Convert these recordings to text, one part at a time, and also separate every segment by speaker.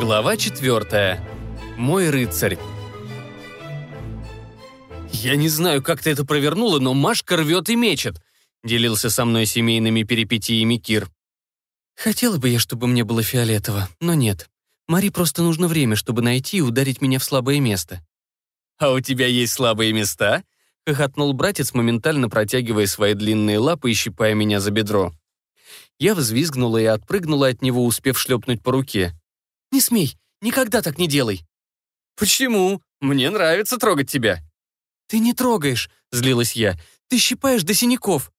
Speaker 1: Глава четвертая. Мой рыцарь. «Я не знаю, как ты это провернула, но Машка рвет и мечет», делился со мной семейными перипетиями Кир. «Хотела бы я, чтобы мне было фиолетово, но нет. Мари просто нужно время, чтобы найти и ударить меня в слабое место». «А у тебя есть слабые места?» хохотнул братец, моментально протягивая свои длинные лапы и щипая меня за бедро. Я взвизгнула и отпрыгнула от него, успев шлепнуть по руке. «Не смей! Никогда так не делай!» «Почему? Мне нравится трогать тебя!» «Ты не трогаешь!» — злилась я. «Ты щипаешь до синяков!»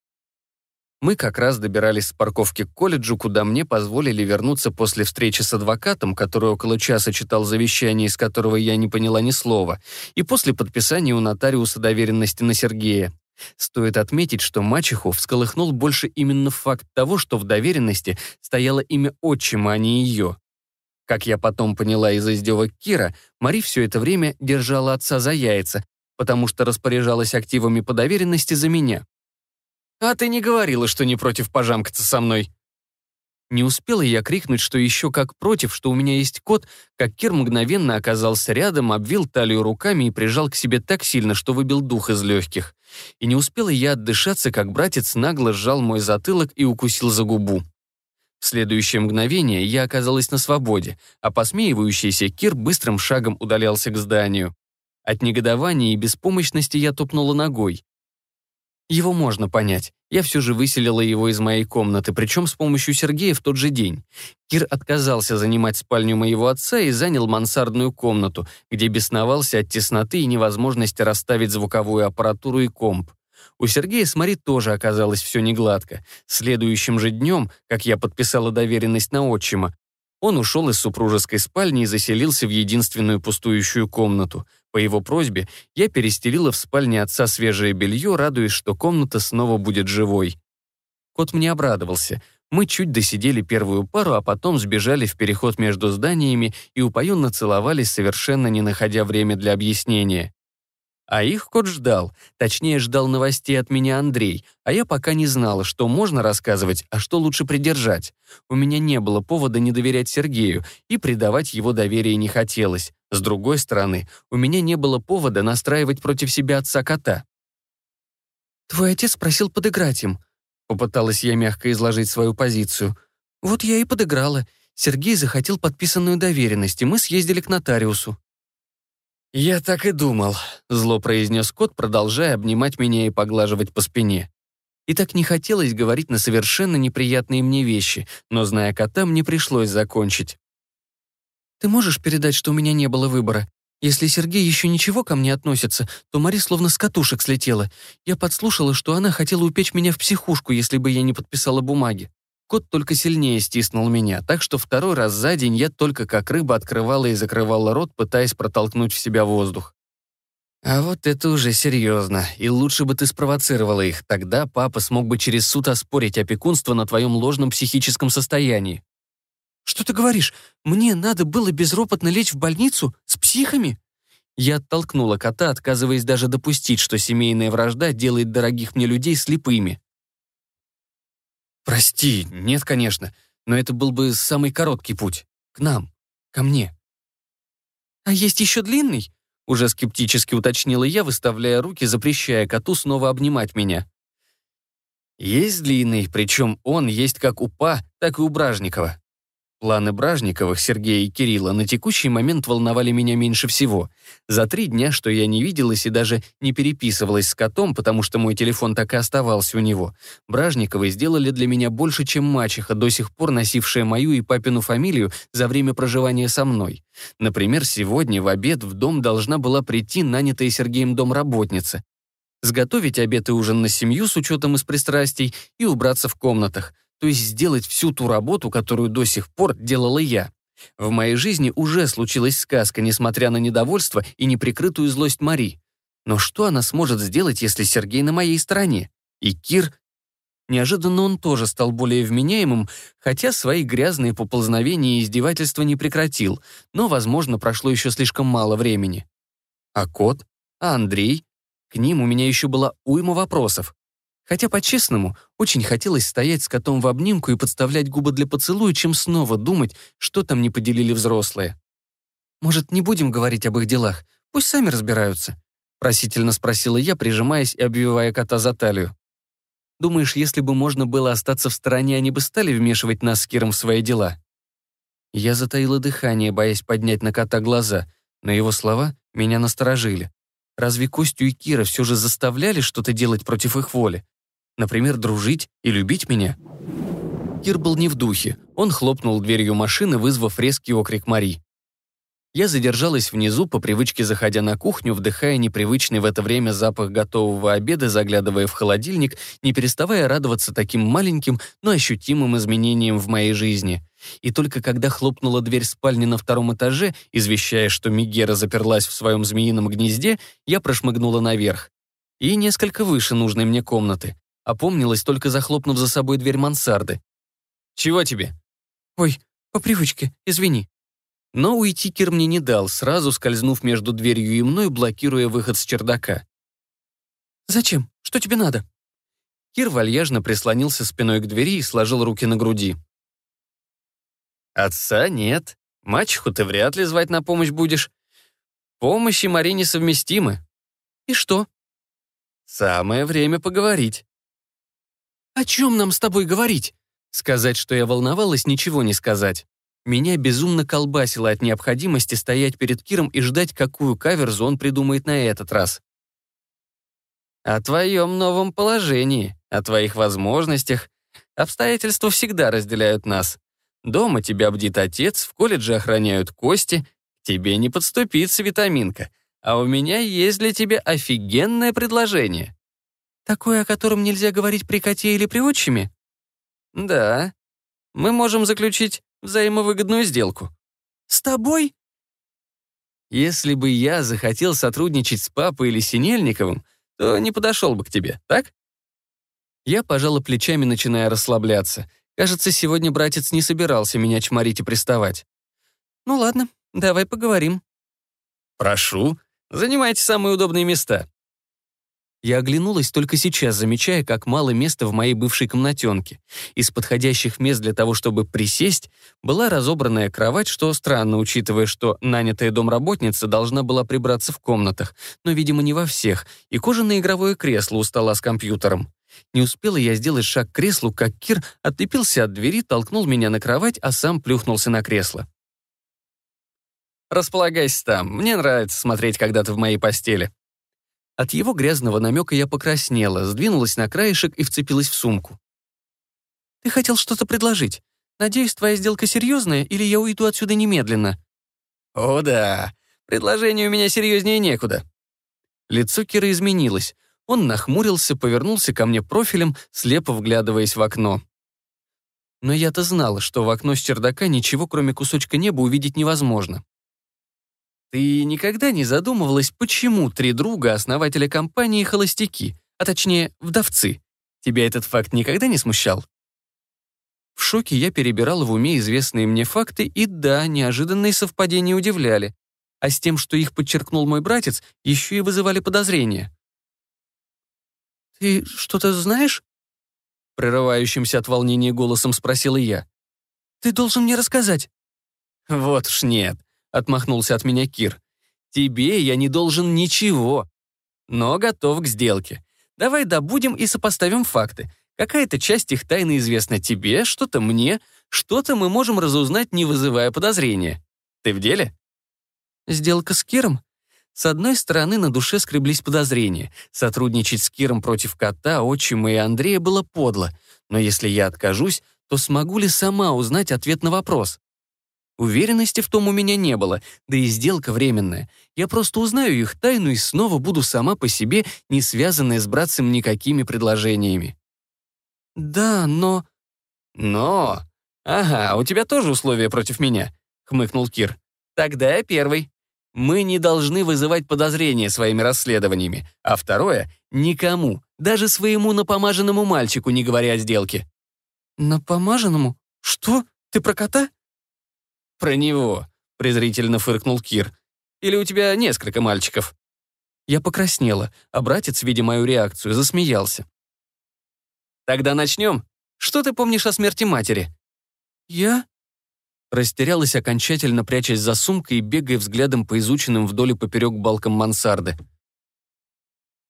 Speaker 1: Мы как раз добирались с парковки к колледжу, куда мне позволили вернуться после встречи с адвокатом, который около часа читал завещание, из которого я не поняла ни слова, и после подписания у нотариуса доверенности на Сергея. Стоит отметить, что мачеху всколыхнул больше именно факт того, что в доверенности стояло имя отчима, а не ее. Как я потом поняла из издевок Кира, Мари все это время держала отца за яйца, потому что распоряжалась активами по доверенности за меня. «А ты не говорила, что не против пожамкаться со мной?» Не успела я крикнуть, что еще как против, что у меня есть кот, как Кир мгновенно оказался рядом, обвил талию руками и прижал к себе так сильно, что выбил дух из легких. И не успела я отдышаться, как братец нагло сжал мой затылок и укусил за губу. В следующее мгновение я оказалась на свободе, а посмеивающийся Кир быстрым шагом удалялся к зданию. От негодования и беспомощности я топнула ногой. Его можно понять. Я все же выселила его из моей комнаты, причем с помощью Сергея в тот же день. Кир отказался занимать спальню моего отца и занял мансардную комнату, где бесновался от тесноты и невозможности расставить звуковую аппаратуру и комп. У Сергея с Мари тоже оказалось все негладко. Следующим же днем, как я подписала доверенность на отчима, он ушел из супружеской спальни и заселился в единственную пустующую комнату. По его просьбе я перестелила в спальне отца свежее белье, радуясь, что комната снова будет живой. Кот мне обрадовался. Мы чуть досидели первую пару, а потом сбежали в переход между зданиями и упоенно целовались, совершенно не находя время для объяснения. А их кот ждал. Точнее, ждал новостей от меня Андрей, а я пока не знала, что можно рассказывать, а что лучше придержать. У меня не было повода не доверять Сергею, и предавать его доверие не хотелось. С другой стороны, у меня не было повода настраивать против себя отца кота. «Твой отец просил подыграть им», — попыталась я мягко изложить свою позицию. «Вот я и подыграла. Сергей захотел подписанную доверенность, и мы съездили к нотариусу». «Я так и думал», — зло произнес кот, продолжая обнимать меня и поглаживать по спине. И так не хотелось говорить на совершенно неприятные мне вещи, но, зная кота, мне пришлось закончить. «Ты можешь передать, что у меня не было выбора? Если Сергей еще ничего ко мне относится, то Мари словно с катушек слетела. Я подслушала, что она хотела упечь меня в психушку, если бы я не подписала бумаги. Кот только сильнее стиснул меня, так что второй раз за день я только как рыба открывала и закрывала рот, пытаясь протолкнуть в себя воздух. А вот это уже серьезно, и лучше бы ты спровоцировала их, тогда папа смог бы через суд оспорить опекунство на твоем ложном психическом состоянии. Что ты говоришь? Мне надо было безропотно лечь в больницу? С психами? Я оттолкнула кота, отказываясь даже допустить, что семейная вражда делает дорогих мне людей слепыми. «Прости, нет, конечно, но это был бы самый короткий путь. К нам, ко мне». «А есть еще длинный?» Уже скептически уточнила я, выставляя руки, запрещая коту снова обнимать меня. «Есть длинный, причем он есть как у Па, так и у Бражникова. Планы Бражниковых, Сергея и Кирилла, на текущий момент волновали меня меньше всего. За три дня, что я не виделась и даже не переписывалась с котом, потому что мой телефон так и оставался у него, Бражниковы сделали для меня больше, чем мачеха, до сих пор носившая мою и папину фамилию за время проживания со мной. Например, сегодня в обед в дом должна была прийти нанятая Сергеем домработница. Сготовить обед и ужин на семью с учетом из пристрастий и убраться в комнатах то есть сделать всю ту работу, которую до сих пор делала я. В моей жизни уже случилась сказка, несмотря на недовольство и неприкрытую злость Мари. Но что она сможет сделать, если Сергей на моей стороне? И Кир... Неожиданно он тоже стал более вменяемым, хотя свои грязные поползновения и издевательства не прекратил, но, возможно, прошло еще слишком мало времени. А кот? А Андрей? К ним у меня еще была уйма вопросов. Хотя, по-честному, очень хотелось стоять с котом в обнимку и подставлять губы для поцелуя, чем снова думать, что там не поделили взрослые. «Может, не будем говорить об их делах? Пусть сами разбираются», — просительно спросила я, прижимаясь и обвивая кота за талию. «Думаешь, если бы можно было остаться в стороне, они бы стали вмешивать нас с Киром в свои дела?» Я затаила дыхание, боясь поднять на кота глаза, но его слова меня насторожили. Разве Костю и Кира все же заставляли что-то делать против их воли? Например, дружить и любить меня? Кир был не в духе. Он хлопнул дверью машины, вызвав резкий окрик Мари. Я задержалась внизу, по привычке заходя на кухню, вдыхая непривычный в это время запах готового обеда, заглядывая в холодильник, не переставая радоваться таким маленьким, но ощутимым изменениям в моей жизни. И только когда хлопнула дверь спальни на втором этаже, извещая, что Мигера заперлась в своем змеином гнезде, я прошмыгнула наверх. И несколько выше нужной мне комнаты. Опомнилась, только захлопнув за собой дверь мансарды. «Чего тебе?» «Ой, по привычке, извини», но уйти Кир мне не дал, сразу скользнув между дверью и мной, блокируя выход с чердака. «Зачем? Что тебе надо?» Кир вальяжно прислонился спиной к двери и сложил руки на груди. «Отца нет. Мачеху ты вряд ли звать на помощь будешь. Помощь и Марине совместимы. И что?» «Самое время поговорить». «О чем нам с тобой говорить?» Сказать, что я волновалась, ничего не сказать. Меня безумно колбасило от необходимости стоять перед Киром и ждать, какую каверзу он придумает на этот раз. «О твоем новом положении, о твоих возможностях. Обстоятельства всегда разделяют нас. Дома тебя бдит отец, в колледже охраняют кости. Тебе не подступится витаминка. А у меня есть для тебя офигенное предложение». «Такое, о котором нельзя говорить при коте или при отчиме?» «Да. Мы можем заключить взаимовыгодную сделку. С тобой? Если бы я захотел сотрудничать с папой или Синельниковым, то не подошел бы к тебе, так? Я пожала плечами, начиная расслабляться. Кажется, сегодня братец не собирался меня чморить и приставать. Ну ладно, давай поговорим. Прошу, занимайте самые удобные места. Я оглянулась только сейчас, замечая, как мало места в моей бывшей комнатенке. Из подходящих мест для того, чтобы присесть, была разобранная кровать, что странно, учитывая, что нанятая домработница должна была прибраться в комнатах, но, видимо, не во всех, и кожаное игровое кресло у стола с компьютером. Не успела я сделать шаг к креслу, как Кир отлепился от двери, толкнул меня на кровать, а сам плюхнулся на кресло. «Располагайся там. Мне нравится смотреть, когда ты в моей постели», от его грязного намека я покраснела, сдвинулась на краешек и вцепилась в сумку. «Ты хотел что-то предложить. Надеюсь, твоя сделка серьезная, или я уйду отсюда немедленно?» «О да, предложение у меня серьезнее некуда». Лицо Кира изменилось. Он нахмурился, повернулся ко мне профилем, слепо вглядываясь в окно. Но я-то знала, что в окно с чердака ничего, кроме кусочка неба, увидеть невозможно. Ты никогда не задумывалась, почему три друга основателя компании холостяки, а точнее, вдовцы? Тебя этот факт никогда не смущал? В шоке я перебирала в уме известные мне факты, и да, неожиданные совпадения удивляли. А с тем, что их подчеркнул мой братец, еще и вызывали подозрения. «Ты что-то знаешь?» Прерывающимся от волнения голосом спросила я. «Ты должен мне рассказать». «Вот уж нет. — отмахнулся от меня Кир. «Тебе я не должен ничего, но готов к сделке. Давай добудем и сопоставим факты. Какая-то часть их тайны известна тебе, что-то мне, что-то мы можем разузнать, не вызывая подозрения. Ты в деле?» «Сделка с Киром?» С одной стороны, на душе скреблись подозрения. Сотрудничать с Киром против кота, отчима и Андрея было подло. Но если я откажусь, то смогу ли сама узнать ответ на вопрос? Уверенности в том у меня не было, да и сделка временная. Я просто узнаю их тайну и снова буду сама по себе, не связанная с братцем никакими предложениями. «Да, но...» «Но? Ага, у тебя тоже условия против меня», — хмыкнул Кир. «Тогда я первый. Мы не должны вызывать подозрения своими расследованиями. А второе — никому, даже своему напомаженному мальчику, не говоря о сделке». «Напомаженному? Что? Ты про кота?» «Про него», — презрительно фыркнул Кир. «Или у тебя несколько мальчиков?» Я покраснела, а братец, видя мою реакцию, засмеялся. Тогда начнем. Что ты помнишь о смерти матери?»
Speaker 2: «Я?»
Speaker 1: Растерялась окончательно, прячась за сумкой и бегая взглядом по изученным вдоль и поперек балкам мансарды.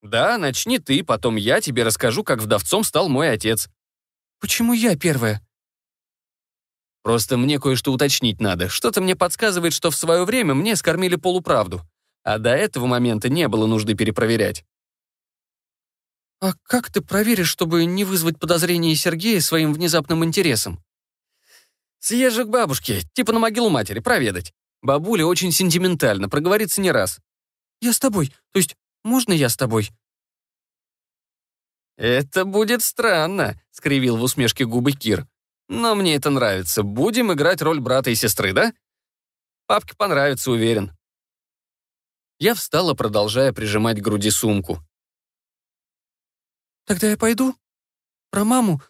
Speaker 1: «Да, начни ты, потом я тебе расскажу, как вдовцом стал мой отец».
Speaker 2: «Почему я первая?»
Speaker 1: «Просто мне кое-что уточнить надо. Что-то мне подсказывает, что в свое время мне скормили полуправду. А до этого момента не было нужды перепроверять».
Speaker 2: «А как ты проверишь, чтобы не вызвать подозрения Сергея своим внезапным интересом?»
Speaker 1: «Съезжу к бабушке, типа на могилу матери, проведать. Бабуля очень сентиментально, проговорится не раз».
Speaker 2: «Я с тобой. То есть можно я с тобой?»
Speaker 1: «Это будет странно», — скривил в усмешке губы Кир. «Но мне это нравится. Будем играть роль брата и сестры, да?» «Папке понравится, уверен». Я встала, продолжая прижимать к груди сумку.
Speaker 2: «Тогда я пойду? Про маму?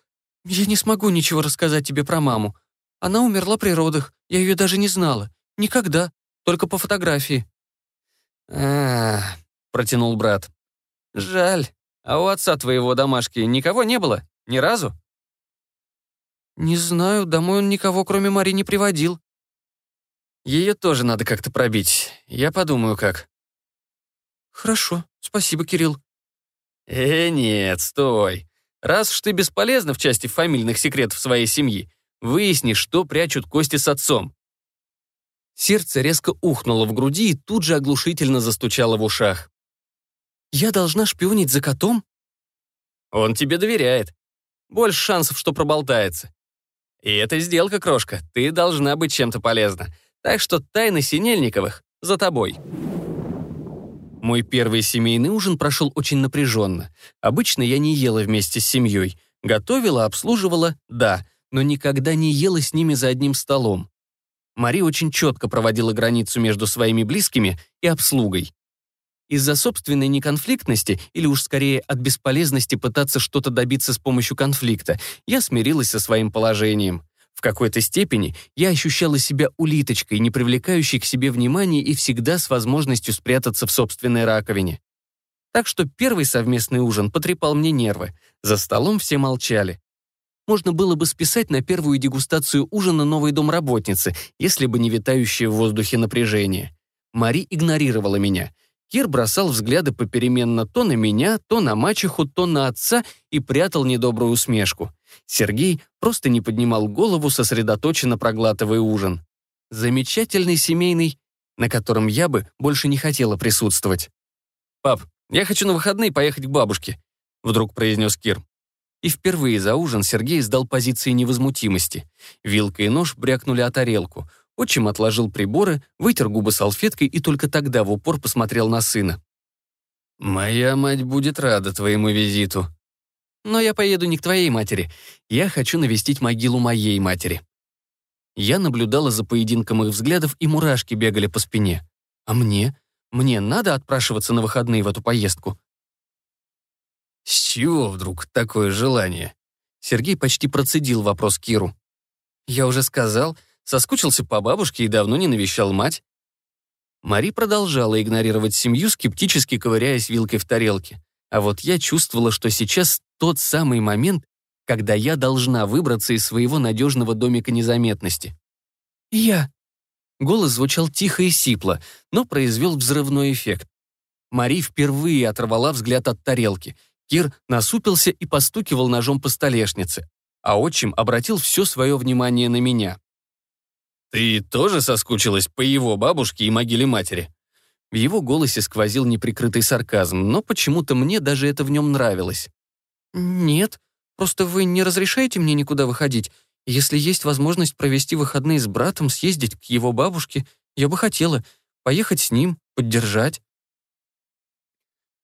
Speaker 2: Я не смогу ничего рассказать тебе про маму. Она умерла при родах, я ее даже не знала. Никогда, только по фотографии».
Speaker 1: А, протянул брат. «Жаль. А у отца твоего домашки никого не было? Ни разу?»
Speaker 2: «Не знаю, домой он никого, кроме Мари, не приводил».
Speaker 1: «Ее тоже надо как-то пробить. Я подумаю, как».
Speaker 2: «Хорошо, спасибо, Кирилл».
Speaker 1: «Э, нет, стой. Раз уж ты бесполезна в части фамильных секретов своей семьи, выясни, что прячут Кости с отцом. Сердце резко ухнуло в груди и тут же оглушительно застучало в ушах.
Speaker 2: «Я должна шпионить за котом?»
Speaker 1: «Он тебе доверяет. Больше шансов, что проболтается. И это сделка, крошка. Ты должна быть чем-то полезна. Так что тайны Синельниковых за тобой». Мой первый семейный ужин прошел очень напряженно. Обычно я не ела вместе с семьей. Готовила, обслуживала, да, но никогда не ела с ними за одним столом. Мари очень четко проводила границу между своими близкими и обслугой. Из-за собственной неконфликтности, или уж скорее от бесполезности пытаться что-то добиться с помощью конфликта, я смирилась со своим положением. В какой-то степени я ощущала себя улиточкой, не привлекающей к себе внимания и всегда с возможностью спрятаться в собственной раковине. Так что первый совместный ужин потрепал мне нервы. За столом все молчали можно было бы списать на первую дегустацию ужина новой домработницы, если бы не витающее в воздухе напряжение. Мари игнорировала меня. Кир бросал взгляды попеременно то на меня, то на мачеху, то на отца и прятал недобрую усмешку. Сергей просто не поднимал голову, сосредоточенно проглатывая ужин. Замечательный семейный, на котором я бы больше не хотела присутствовать. «Пап, я хочу на выходные поехать к бабушке», — вдруг произнес Кир. И впервые за ужин Сергей сдал позиции невозмутимости. Вилка и нож брякнули о тарелку. Отчим отложил приборы, вытер губы салфеткой и только тогда в упор посмотрел на сына. «Моя мать будет рада твоему визиту. Но я поеду не к твоей матери. Я хочу навестить могилу моей матери». Я наблюдала за поединком их взглядов, и мурашки бегали по спине. «А мне? Мне надо отпрашиваться на выходные в эту поездку?» С чего вдруг такое желание? Сергей почти процедил вопрос Киру. Я уже сказал, соскучился по бабушке и давно не навещал мать. Мари продолжала игнорировать семью, скептически ковыряясь вилкой в тарелке. А вот я чувствовала, что сейчас тот самый момент, когда я должна выбраться из своего надежного домика незаметности. «Я». Голос звучал тихо и сипло, но произвел взрывной эффект. Мари впервые оторвала взгляд от тарелки — Кир насупился и постукивал ножом по столешнице, а отчим обратил все свое внимание на меня. «Ты тоже соскучилась по его бабушке и могиле матери?» В его голосе сквозил неприкрытый сарказм, но почему-то мне даже это в нем нравилось.
Speaker 2: «Нет, просто вы не разрешаете мне никуда выходить. Если есть возможность провести выходные с братом, съездить к его бабушке, я бы хотела поехать с ним, поддержать».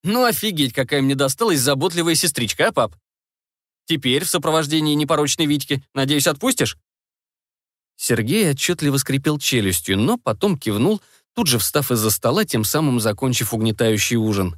Speaker 1: Ну офигеть, какая мне досталась заботливая сестричка, а, пап? Теперь в сопровождении непорочной Витьки. Надеюсь, отпустишь?» Сергей отчетливо скрипел челюстью, но потом кивнул, тут же встав из-за стола, тем самым закончив угнетающий ужин.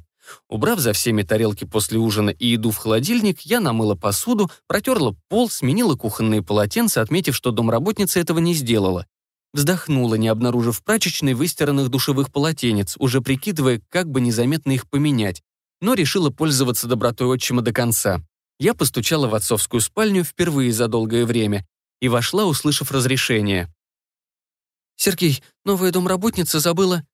Speaker 1: Убрав за всеми тарелки после ужина и еду в холодильник, я намыла посуду, протерла пол, сменила кухонные полотенца, отметив, что домработница этого не сделала. Вздохнула, не обнаружив в прачечной выстиранных душевых полотенец, уже прикидывая, как бы незаметно их поменять, но решила пользоваться добротой отчима до конца. Я постучала в отцовскую спальню впервые за долгое время и вошла, услышав разрешение.
Speaker 2: «Сергей, новая домработница забыла...»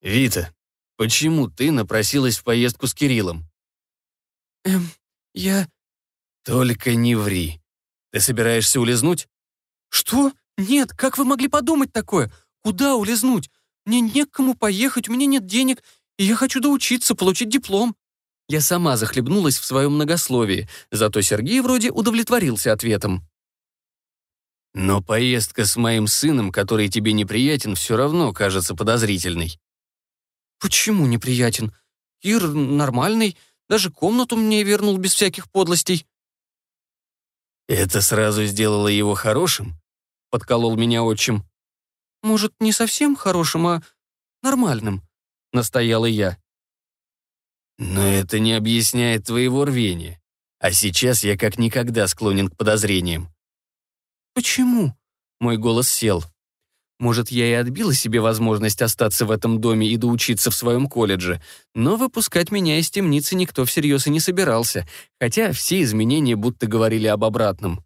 Speaker 1: «Вита, почему ты напросилась в поездку с Кириллом?»
Speaker 2: «Эм, я...»
Speaker 1: «Только не ври. Ты собираешься улизнуть?»
Speaker 2: «Что? Нет, как вы могли подумать такое? Куда улизнуть? Мне не к кому поехать, у меня нет денег, и я хочу доучиться, получить диплом».
Speaker 1: Я сама захлебнулась в своем многословии, зато Сергей вроде удовлетворился ответом. «Но поездка с моим сыном, который тебе неприятен, все равно кажется подозрительной».
Speaker 2: «Почему неприятен? Кир нормальный, даже комнату мне вернул без всяких подлостей».
Speaker 1: «Это сразу сделало его хорошим?» — подколол меня отчим.
Speaker 2: «Может, не совсем хорошим, а нормальным», — настояла я.
Speaker 1: Но это не объясняет твоего рвения. А сейчас я как никогда склонен к подозрениям.
Speaker 2: Почему?
Speaker 1: Мой голос сел. Может, я и отбила себе возможность остаться в этом доме и доучиться в своем колледже, но выпускать меня из темницы никто всерьез и не собирался, хотя все изменения будто говорили об обратном.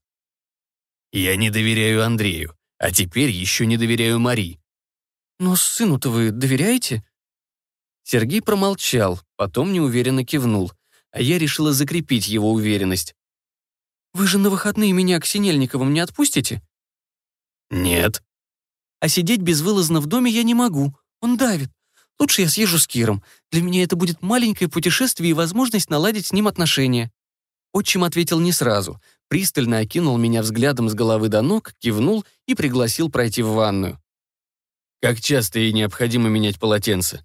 Speaker 1: Я не доверяю Андрею, а теперь еще не доверяю Мари.
Speaker 2: Но сыну-то вы доверяете?
Speaker 1: Сергей промолчал, потом неуверенно кивнул, а я решила закрепить его уверенность.
Speaker 2: «Вы же на выходные меня к Синельниковым не отпустите?»
Speaker 1: «Нет».
Speaker 2: «А сидеть безвылазно в доме я не могу. Он давит. Лучше я съезжу с Киром. Для меня это будет маленькое путешествие и возможность наладить с ним отношения».
Speaker 1: Отчим ответил не сразу, пристально окинул меня взглядом с головы до ног, кивнул и пригласил пройти в ванную. «Как часто ей необходимо менять полотенце?»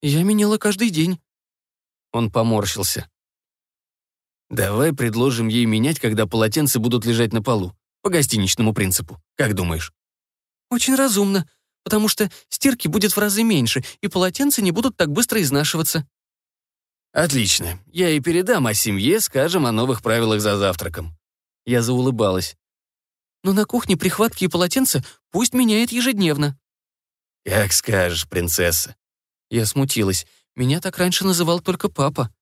Speaker 2: Я меняла каждый день.
Speaker 1: Он поморщился. Давай предложим ей менять, когда полотенца будут лежать на полу. По гостиничному принципу. Как думаешь?
Speaker 2: Очень разумно, потому что стирки будет в разы меньше, и полотенца не будут так быстро изнашиваться.
Speaker 1: Отлично. Я и передам о семье, скажем о новых правилах за завтраком. Я заулыбалась.
Speaker 2: Но на кухне прихватки и полотенца пусть меняет ежедневно.
Speaker 1: Как скажешь, принцесса.
Speaker 2: Я смутилась. Меня так раньше называл только папа.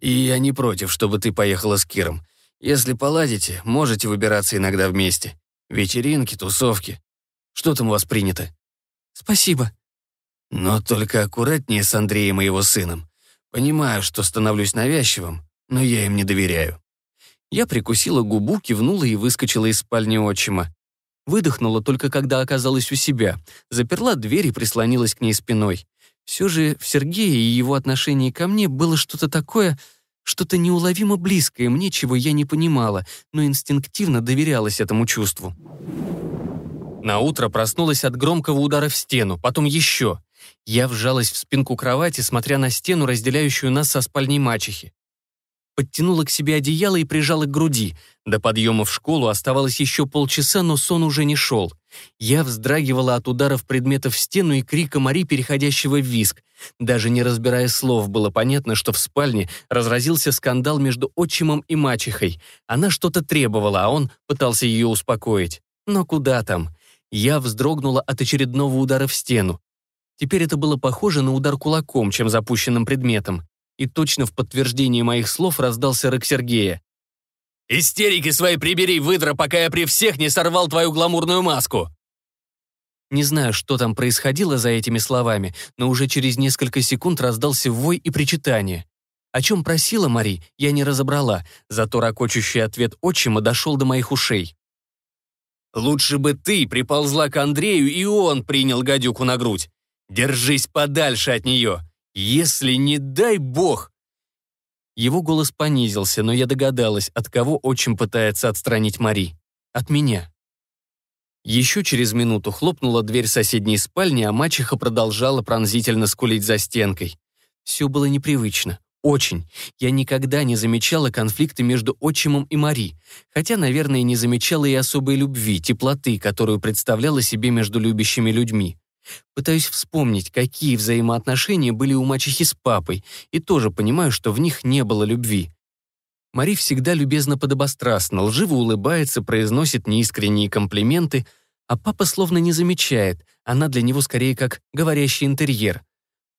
Speaker 1: И я не против, чтобы ты поехала с Киром. Если поладите, можете выбираться иногда вместе. Вечеринки, тусовки. Что там у вас принято?
Speaker 2: Спасибо.
Speaker 1: Но только аккуратнее с Андреем и его сыном. Понимаю, что становлюсь навязчивым, но я им не доверяю. Я прикусила губу, кивнула и выскочила из спальни отчима. Выдохнула только когда оказалась у себя, заперла дверь и прислонилась к ней спиной. Все же в Сергее и его отношении ко мне было что-то такое, что-то неуловимо близкое мне, чего я не понимала, но инстинктивно доверялась этому чувству. На утро проснулась от громкого удара в стену, потом еще. Я вжалась в спинку кровати, смотря на стену, разделяющую нас со спальней мачехи подтянула к себе одеяло и прижала к груди. До подъема в школу оставалось еще полчаса, но сон уже не шел. Я вздрагивала от ударов предметов в стену и крика Мари, переходящего в виск. Даже не разбирая слов, было понятно, что в спальне разразился скандал между отчимом и мачехой. Она что-то требовала, а он пытался ее успокоить. Но куда там? Я вздрогнула от очередного удара в стену. Теперь это было похоже на удар кулаком, чем запущенным предметом и точно в подтверждение моих слов раздался рык Сергея. «Истерики свои прибери, выдра, пока я при всех не сорвал твою гламурную маску!» Не знаю, что там происходило за этими словами, но уже через несколько секунд раздался вой и причитание. О чем просила Мари, я не разобрала, зато ракочущий ответ отчима дошел до моих ушей. «Лучше бы ты приползла к Андрею, и он принял гадюку на грудь. Держись подальше от нее. Если не дай бог!» Его голос понизился, но я догадалась, от кого отчим пытается отстранить Мари. От меня. Еще через минуту хлопнула дверь соседней спальни, а мачеха продолжала пронзительно скулить за стенкой. Все было непривычно. Очень. Я никогда не замечала конфликта между отчимом и Мари, хотя, наверное, не замечала и особой любви, теплоты, которую представляла себе между любящими людьми. Пытаюсь вспомнить, какие взаимоотношения были у мачехи с папой, и тоже понимаю, что в них не было любви. Мари всегда любезно подобострастно, лживо улыбается, произносит неискренние комплименты, а папа словно не замечает, она для него скорее как говорящий интерьер.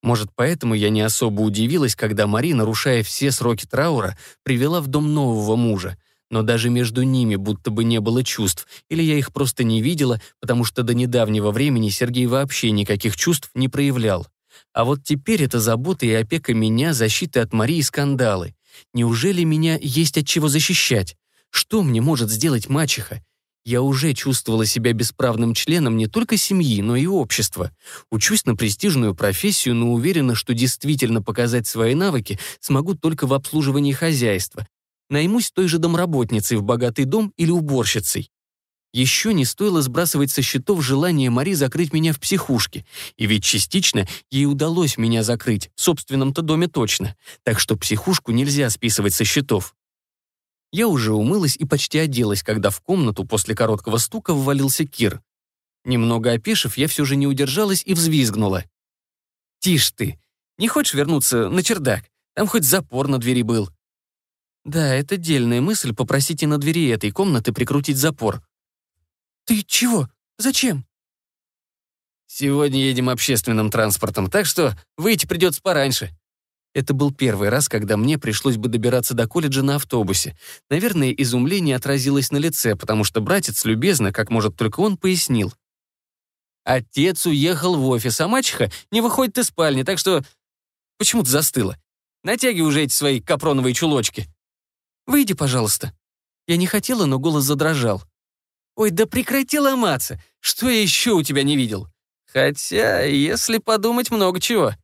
Speaker 1: Может, поэтому я не особо удивилась, когда Мари, нарушая все сроки траура, привела в дом нового мужа. Но даже между ними будто бы не было чувств, или я их просто не видела, потому что до недавнего времени Сергей вообще никаких чувств не проявлял. А вот теперь это забота и опека меня, защита от Марии скандалы. Неужели меня есть от чего защищать? Что мне может сделать мачеха? Я уже чувствовала себя бесправным членом не только семьи, но и общества. Учусь на престижную профессию, но уверена, что действительно показать свои навыки смогу только в обслуживании хозяйства. Наймусь той же домработницей в богатый дом или уборщицей. Еще не стоило сбрасывать со счетов желание Мари закрыть меня в психушке. И ведь частично ей удалось меня закрыть, в собственном-то доме точно. Так что психушку нельзя списывать со счетов. Я уже умылась и почти оделась, когда в комнату после короткого стука ввалился Кир. Немного опешив, я все же не удержалась и взвизгнула. «Тише ты! Не хочешь вернуться на чердак? Там хоть запор на двери был». Да, это дельная мысль попросить и на двери этой комнаты прикрутить запор. «Ты чего? Зачем?» «Сегодня едем общественным транспортом, так что выйти придется пораньше», это был первый раз, когда мне пришлось бы добираться до колледжа на автобусе. Наверное, изумление отразилось на лице, потому что братец любезно, как может только он, пояснил. Отец уехал в офис, а мачеха не выходит из спальни, так что... Почему ты застыла? Натягивай уже эти свои капроновые чулочки. Выйди, пожалуйста. Я не хотела, но голос задрожал. Ой, да прекрати ломаться. Что я еще у тебя не видел? Хотя, если подумать, много чего.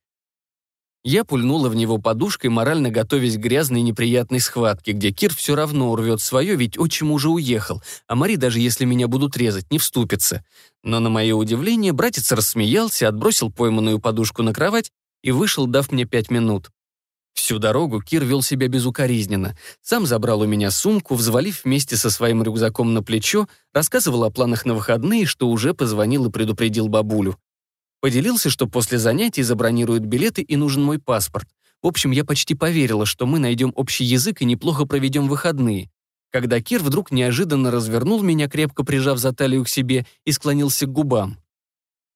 Speaker 1: Я пульнула в него подушкой, морально готовясь к грязной неприятной схватке, где Кир все равно урвет свое, ведь отчим уже уехал, а Мари, даже если меня будут резать, не вступится. Но на мое удивление, братец рассмеялся, отбросил пойманную подушку на кровать и вышел, дав мне пять минут. Всю дорогу Кир вел себя безукоризненно. Сам забрал у меня сумку, взвалив вместе со своим рюкзаком на плечо, рассказывал о планах на выходные, что уже позвонил и предупредил бабулю. Поделился, что после занятий забронируют билеты и нужен мой паспорт. В общем, я почти поверила, что мы найдем общий язык и неплохо проведем выходные. Когда Кир вдруг неожиданно развернул меня, крепко прижав за талию к себе, и склонился к губам.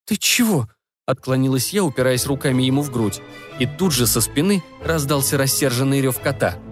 Speaker 1: «Ты чего?» — отклонилась я, упираясь руками ему в грудь. И тут же со спины раздался рассерженный рев кота —